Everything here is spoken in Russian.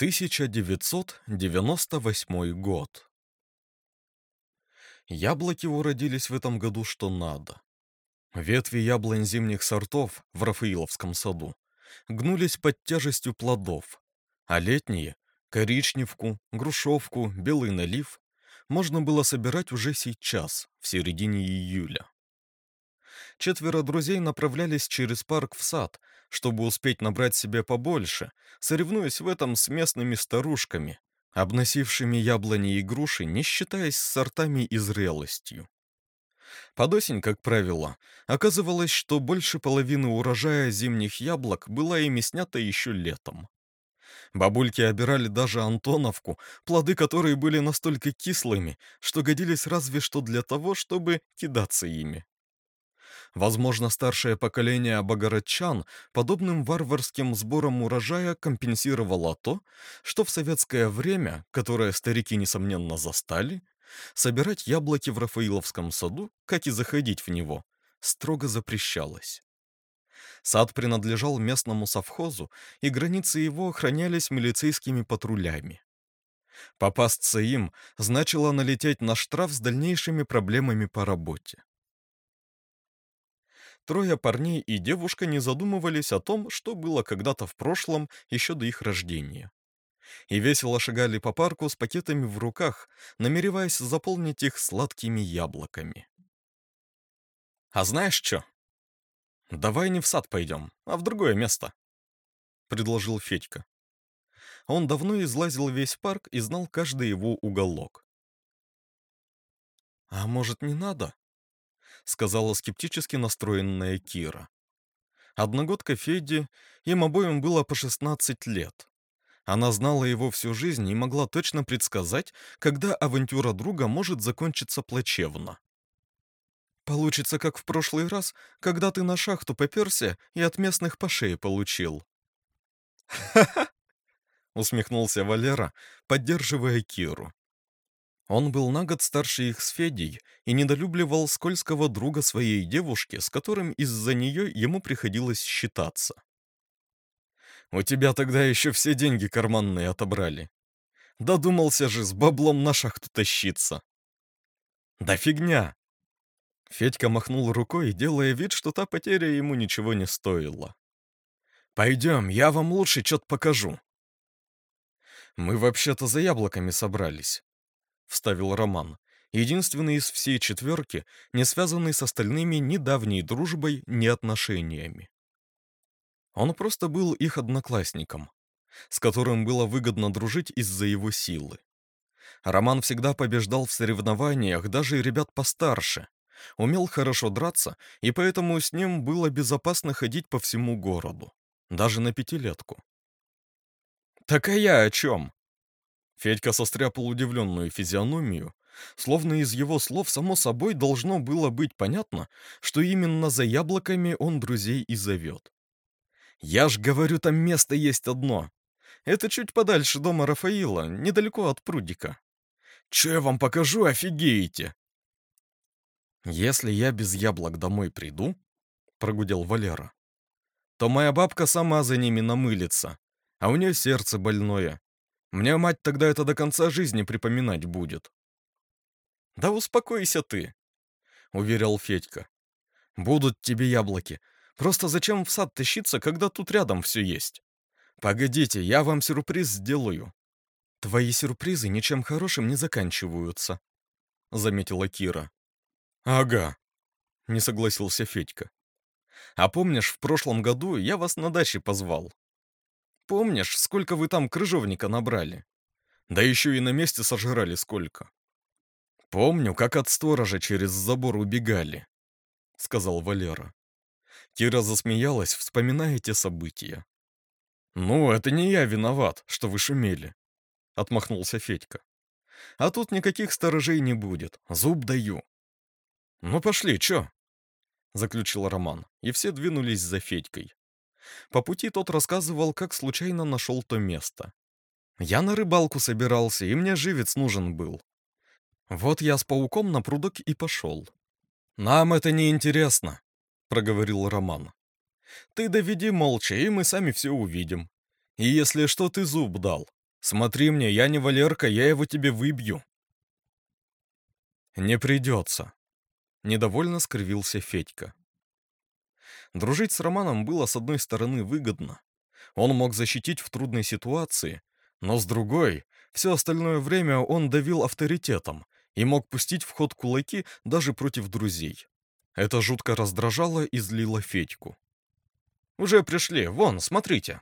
1998 год. Яблоки уродились в этом году что надо. Ветви яблонь зимних сортов в Рафаиловском саду гнулись под тяжестью плодов, а летние — коричневку, грушевку, белый налив — можно было собирать уже сейчас, в середине июля. Четверо друзей направлялись через парк в сад, чтобы успеть набрать себе побольше, соревнуясь в этом с местными старушками, обносившими яблони и груши, не считаясь с сортами и зрелостью. Под осень, как правило, оказывалось, что больше половины урожая зимних яблок была ими снята еще летом. Бабульки обирали даже Антоновку, плоды которой были настолько кислыми, что годились разве что для того, чтобы кидаться ими. Возможно, старшее поколение богородчан подобным варварским сбором урожая компенсировало то, что в советское время, которое старики, несомненно, застали, собирать яблоки в Рафаиловском саду, как и заходить в него, строго запрещалось. Сад принадлежал местному совхозу, и границы его охранялись милицейскими патрулями. Попасться им значило налететь на штраф с дальнейшими проблемами по работе. Трое парней и девушка не задумывались о том, что было когда-то в прошлом, еще до их рождения. И весело шагали по парку с пакетами в руках, намереваясь заполнить их сладкими яблоками. «А знаешь что? Давай не в сад пойдем, а в другое место», — предложил Федька. Он давно излазил весь парк и знал каждый его уголок. «А может, не надо?» Сказала скептически настроенная Кира. Одногодка Феди, им обоим было по 16 лет. Она знала его всю жизнь и могла точно предсказать, когда авантюра друга может закончиться плачевно. «Получится, как в прошлый раз, когда ты на шахту поперся и от местных по шее получил». «Ха-ха!» — усмехнулся Валера, поддерживая Киру. Он был на год старше их с Федей и недолюбливал скользкого друга своей девушки, с которым из-за нее ему приходилось считаться. «У тебя тогда еще все деньги карманные отобрали. Додумался же с баблом на шахту тащиться». «Да фигня!» Федька махнул рукой, делая вид, что та потеря ему ничего не стоила. «Пойдем, я вам лучше что-то покажу». «Мы вообще-то за яблоками собрались вставил Роман, единственный из всей четверки, не связанный с остальными ни давней дружбой, ни отношениями. Он просто был их одноклассником, с которым было выгодно дружить из-за его силы. Роман всегда побеждал в соревнованиях даже ребят постарше, умел хорошо драться, и поэтому с ним было безопасно ходить по всему городу, даже на пятилетку. «Так а я о чем?» Федька состряпал удивленную физиономию, словно из его слов само собой должно было быть понятно, что именно за яблоками он друзей и зовет. «Я ж говорю, там место есть одно. Это чуть подальше дома Рафаила, недалеко от прудика. Че я вам покажу, офигеете!» «Если я без яблок домой приду», — прогудел Валера, «то моя бабка сама за ними намылится, а у нее сердце больное, мне мать тогда это до конца жизни припоминать будет. Да успокойся ты, уверял Федька. Будут тебе яблоки. Просто зачем в сад тащиться, когда тут рядом все есть? Погодите, я вам сюрприз сделаю. Твои сюрпризы ничем хорошим не заканчиваются, заметила Кира. Ага, не согласился Федька. А помнишь, в прошлом году я вас на даче позвал? Помнишь, сколько вы там крыжовника набрали? Да еще и на месте сожрали сколько. Помню, как от сторожа через забор убегали, сказал Валера. Кира засмеялась, вспоминая те события. «Ну, это не я виноват, что вы шумели», — отмахнулся Федька. «А тут никаких сторожей не будет, зуб даю». «Ну пошли, чё?» — заключил Роман, и все двинулись за Федькой. По пути тот рассказывал, как случайно нашел то место. Я на рыбалку собирался, и мне живец нужен был. Вот я с пауком на прудок и пошел. «Нам это не интересно», — проговорил Роман. «Ты доведи молча, и мы сами все увидим. И если что, ты зуб дал. Смотри мне, я не Валерка, я его тебе выбью. Не придется. Недовольно скривился Федька. Дружить с Романом было с одной стороны выгодно. Он мог защитить в трудной ситуации, но с другой, все остальное время он давил авторитетом и мог пустить в ход кулаки даже против друзей. Это жутко раздражало и злило Федьку. «Уже пришли, вон, смотрите!»